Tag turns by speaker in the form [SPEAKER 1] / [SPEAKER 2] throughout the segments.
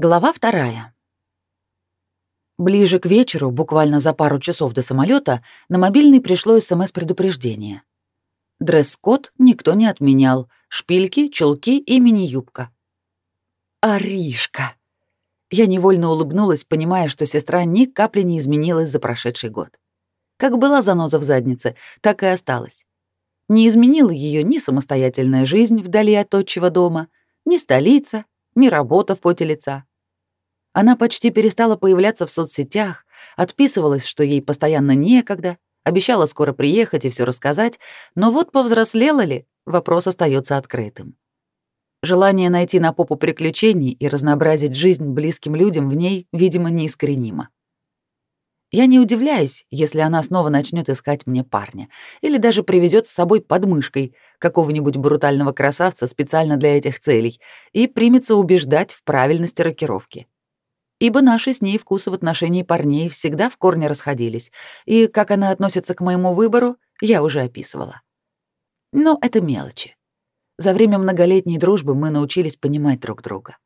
[SPEAKER 1] Глава вторая. Ближе к вечеру, буквально за пару часов до самолета, на мобильный пришло СМС-предупреждение. Дресс-код никто не отменял. Шпильки, чулки и мини-юбка. Аришка! Я невольно улыбнулась, понимая, что сестра ни капли не изменилась за прошедший год. Как была заноза в заднице, так и осталась. Не изменила ее ни самостоятельная жизнь вдали от отчего дома, ни столица, ни работа в поте лица. Она почти перестала появляться в соцсетях, отписывалась, что ей постоянно некогда, обещала скоро приехать и все рассказать, но вот повзрослела ли, вопрос остается открытым. Желание найти на попу приключений и разнообразить жизнь близким людям в ней, видимо, неискоренимо. Я не удивляюсь, если она снова начнет искать мне парня или даже привезет с собой подмышкой какого-нибудь брутального красавца специально для этих целей и примется убеждать в правильности рокировки ибо наши с ней вкусы в отношении парней всегда в корне расходились, и как она относится к моему выбору, я уже описывала. Но это мелочи. За время многолетней дружбы мы научились понимать друг друга.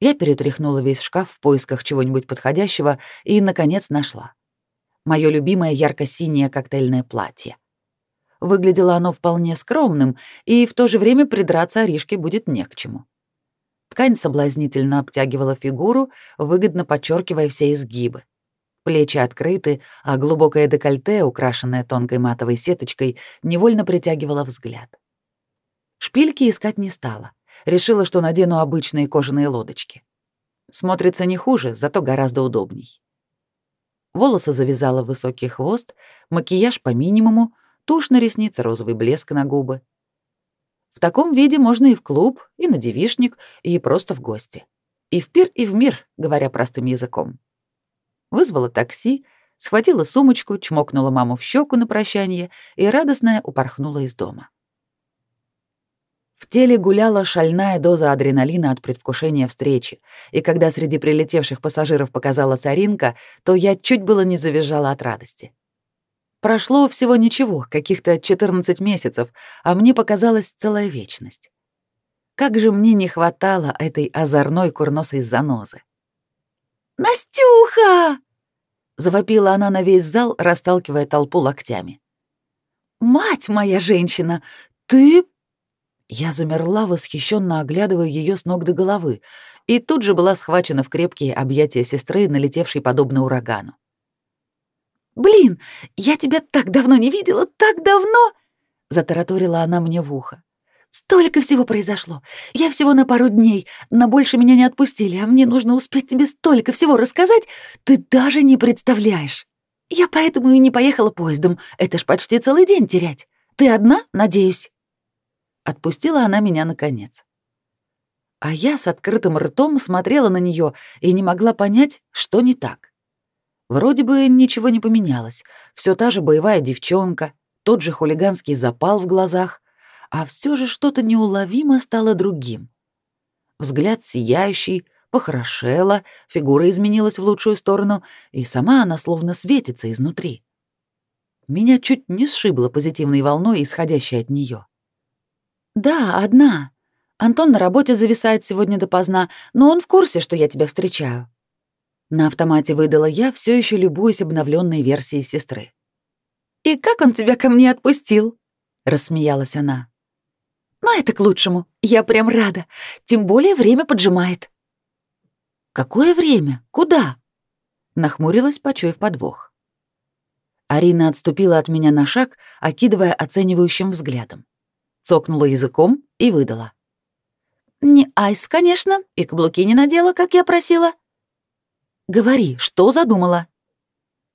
[SPEAKER 1] Я перетряхнула весь шкаф в поисках чего-нибудь подходящего и, наконец, нашла. Моё любимое ярко-синее коктейльное платье. Выглядело оно вполне скромным, и в то же время придраться Аришке будет не к чему. Ткань соблазнительно обтягивала фигуру, выгодно подчеркивая все изгибы. Плечи открыты, а глубокое декольте, украшенное тонкой матовой сеточкой, невольно притягивало взгляд. Шпильки искать не стала. Решила, что надену обычные кожаные лодочки. Смотрится не хуже, зато гораздо удобней. Волосы завязала в высокий хвост, макияж по минимуму, тушь на ресницы, розовый блеск на губы. В таком виде можно и в клуб, и на девишник, и просто в гости. И в пир, и в мир, говоря простым языком. Вызвала такси, схватила сумочку, чмокнула маму в щеку на прощание и радостная упорхнула из дома. В теле гуляла шальная доза адреналина от предвкушения встречи, и когда среди прилетевших пассажиров показала царинка, то я чуть было не завизжала от радости. Прошло всего ничего, каких-то 14 месяцев, а мне показалась целая вечность. Как же мне не хватало этой озорной курносой занозы. «Настюха!» — завопила она на весь зал, расталкивая толпу локтями. «Мать моя женщина, ты...» Я замерла, восхищенно оглядывая ее с ног до головы, и тут же была схвачена в крепкие объятия сестры, налетевшей подобно урагану. «Блин, я тебя так давно не видела, так давно!» — затараторила она мне в ухо. «Столько всего произошло. Я всего на пару дней, на больше меня не отпустили, а мне нужно успеть тебе столько всего рассказать, ты даже не представляешь. Я поэтому и не поехала поездом, это ж почти целый день терять. Ты одна, надеюсь?» Отпустила она меня наконец. А я с открытым ртом смотрела на нее и не могла понять, что не так. Вроде бы ничего не поменялось. Все та же боевая девчонка, тот же хулиганский запал в глазах, а все же что-то неуловимо стало другим. Взгляд сияющий, похорошела, фигура изменилась в лучшую сторону, и сама она словно светится изнутри. Меня чуть не сшибло позитивной волной, исходящей от нее. «Да, одна. Антон на работе зависает сегодня допоздна, но он в курсе, что я тебя встречаю», на автомате выдала я, все еще любуясь обновленной версией сестры. «И как он тебя ко мне отпустил?» — рассмеялась она. «Но это к лучшему. Я прям рада. Тем более время поджимает». «Какое время? Куда?» — нахмурилась, почуяв подвох. Арина отступила от меня на шаг, окидывая оценивающим взглядом. Цокнула языком и выдала. «Не айс, конечно, и каблуки не надела, как я просила. Говори, что задумала?»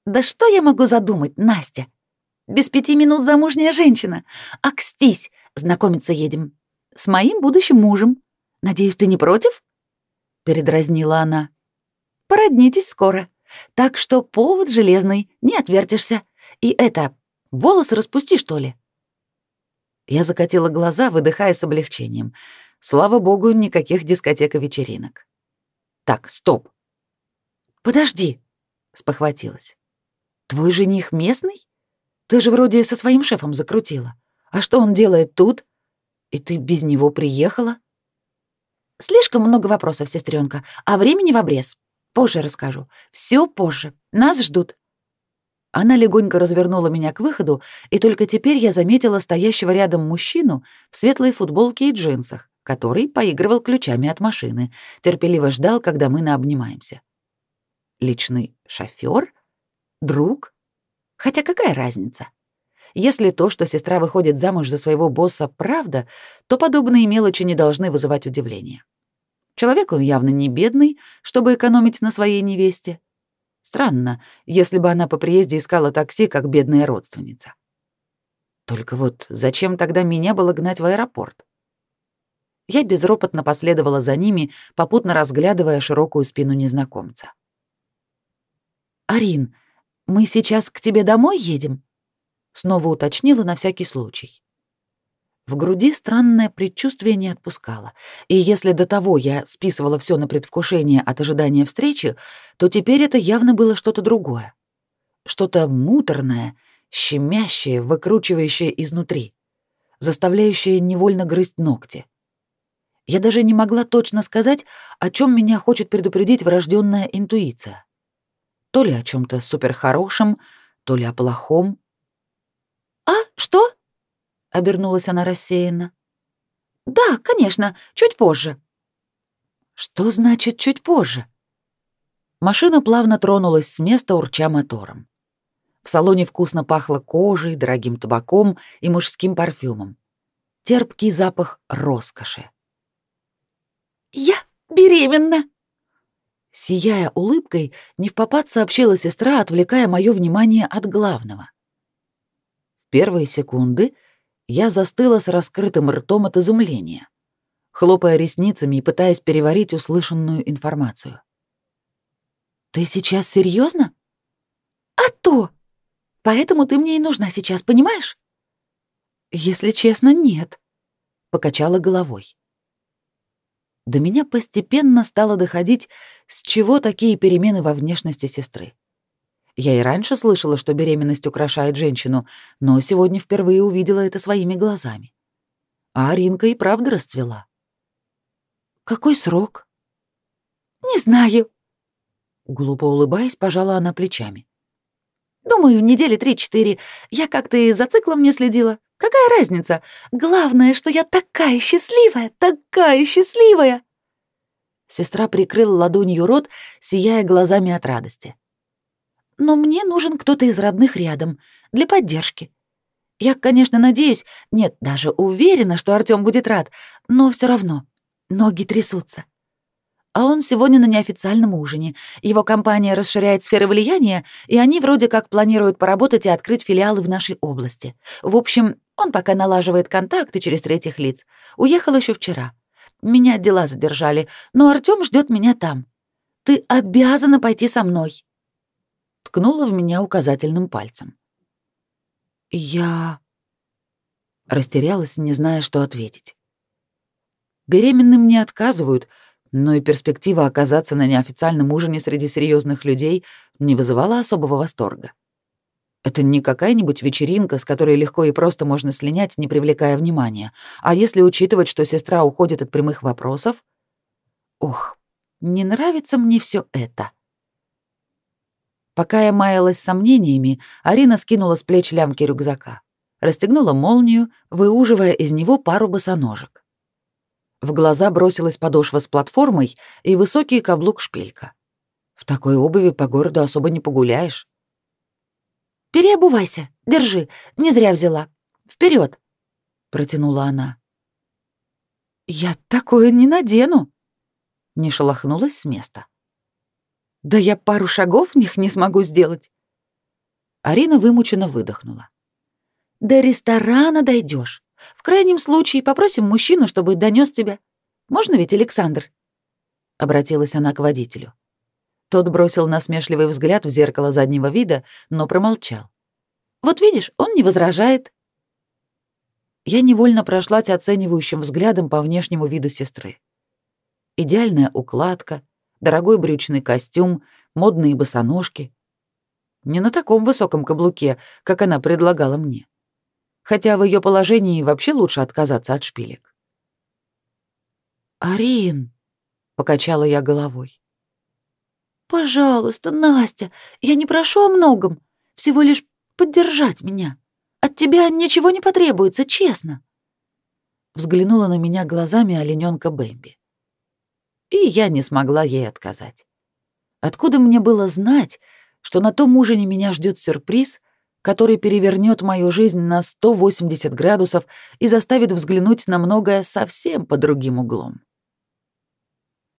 [SPEAKER 1] «Да что я могу задумать, Настя? Без пяти минут замужняя женщина. Акстись, знакомиться едем. С моим будущим мужем. Надеюсь, ты не против?» Передразнила она. «Породнитесь скоро. Так что повод железный, не отвертишься. И это, волосы распусти, что ли?» Я закатила глаза, выдыхая с облегчением. Слава богу, никаких дискотек и вечеринок. «Так, стоп. «Подожди», — спохватилась. «Твой жених местный? Ты же вроде со своим шефом закрутила. А что он делает тут? И ты без него приехала?» Слишком много вопросов, сестренка, а времени в обрез. Позже расскажу. Все позже. Нас ждут. Она легонько развернула меня к выходу, и только теперь я заметила стоящего рядом мужчину в светлой футболке и джинсах, который поигрывал ключами от машины, терпеливо ждал, когда мы наобнимаемся. Личный шофер? Друг? Хотя какая разница? Если то, что сестра выходит замуж за своего босса, правда, то подобные мелочи не должны вызывать удивления. Человек он явно не бедный, чтобы экономить на своей невесте. Странно, если бы она по приезде искала такси, как бедная родственница. Только вот зачем тогда меня было гнать в аэропорт? Я безропотно последовала за ними, попутно разглядывая широкую спину незнакомца. «Арин, мы сейчас к тебе домой едем?» Снова уточнила на всякий случай. В груди странное предчувствие не отпускало, и если до того я списывала все на предвкушение от ожидания встречи, то теперь это явно было что-то другое. Что-то муторное, щемящее, выкручивающее изнутри, заставляющее невольно грызть ногти. Я даже не могла точно сказать, о чем меня хочет предупредить врожденная интуиция. То ли о чем то суперхорошем, то ли о плохом. «А, что?» — обернулась она рассеянно. «Да, конечно, чуть позже». «Что значит чуть позже?» Машина плавно тронулась с места, урча мотором. В салоне вкусно пахло кожей, дорогим табаком и мужским парфюмом. Терпкий запах роскоши. «Я беременна!» Сияя улыбкой, не в попад сообщила сестра, отвлекая мое внимание от главного первые секунды я застыла с раскрытым ртом от изумления, хлопая ресницами и пытаясь переварить услышанную информацию. «Ты сейчас серьезно? «А то! Поэтому ты мне и нужна сейчас, понимаешь?» «Если честно, нет», — покачала головой. До меня постепенно стало доходить, с чего такие перемены во внешности сестры. Я и раньше слышала, что беременность украшает женщину, но сегодня впервые увидела это своими глазами. А Аринка и правда расцвела. «Какой срок?» «Не знаю». Глупо улыбаясь, пожала она плечами. «Думаю, недели три-четыре. Я как-то и за циклом не следила. Какая разница? Главное, что я такая счастливая, такая счастливая!» Сестра прикрыла ладонью рот, сияя глазами от радости но мне нужен кто-то из родных рядом, для поддержки. Я, конечно, надеюсь, нет, даже уверена, что Артём будет рад, но все равно ноги трясутся. А он сегодня на неофициальном ужине. Его компания расширяет сферы влияния, и они вроде как планируют поработать и открыть филиалы в нашей области. В общем, он пока налаживает контакты через третьих лиц. Уехал еще вчера. Меня дела задержали, но Артём ждет меня там. Ты обязана пойти со мной ткнула в меня указательным пальцем. «Я...» Растерялась, не зная, что ответить. Беременным не отказывают, но и перспектива оказаться на неофициальном ужине среди серьезных людей не вызывала особого восторга. Это не какая-нибудь вечеринка, с которой легко и просто можно слинять, не привлекая внимания. А если учитывать, что сестра уходит от прямых вопросов... Ох, не нравится мне все это. Пока я маялась сомнениями, Арина скинула с плеч лямки рюкзака, расстегнула молнию, выуживая из него пару босоножек. В глаза бросилась подошва с платформой и высокий каблук-шпилька. В такой обуви по городу особо не погуляешь. «Переобувайся, держи, не зря взяла. Вперед! протянула она. «Я такое не надену!» Не шелохнулась с места. Да я пару шагов в них не смогу сделать. Арина вымученно выдохнула. До ресторана дойдешь. В крайнем случае попросим мужчину, чтобы донес тебя. Можно ведь, Александр? Обратилась она к водителю. Тот бросил насмешливый взгляд в зеркало заднего вида, но промолчал. Вот видишь, он не возражает. Я невольно прошлась оценивающим взглядом по внешнему виду сестры. Идеальная укладка, дорогой брючный костюм, модные босоножки. Не на таком высоком каблуке, как она предлагала мне. Хотя в ее положении вообще лучше отказаться от шпилек. «Арин», — покачала я головой.
[SPEAKER 2] «Пожалуйста, Настя, я не прошу о многом, всего лишь поддержать меня. От тебя ничего не потребуется, честно».
[SPEAKER 1] Взглянула на меня глазами оленёнка Бэмби. И я не смогла ей отказать. Откуда мне было знать, что на том ужине меня ждет сюрприз, который перевернет мою жизнь на 180 градусов и заставит взглянуть на многое совсем по другим углом?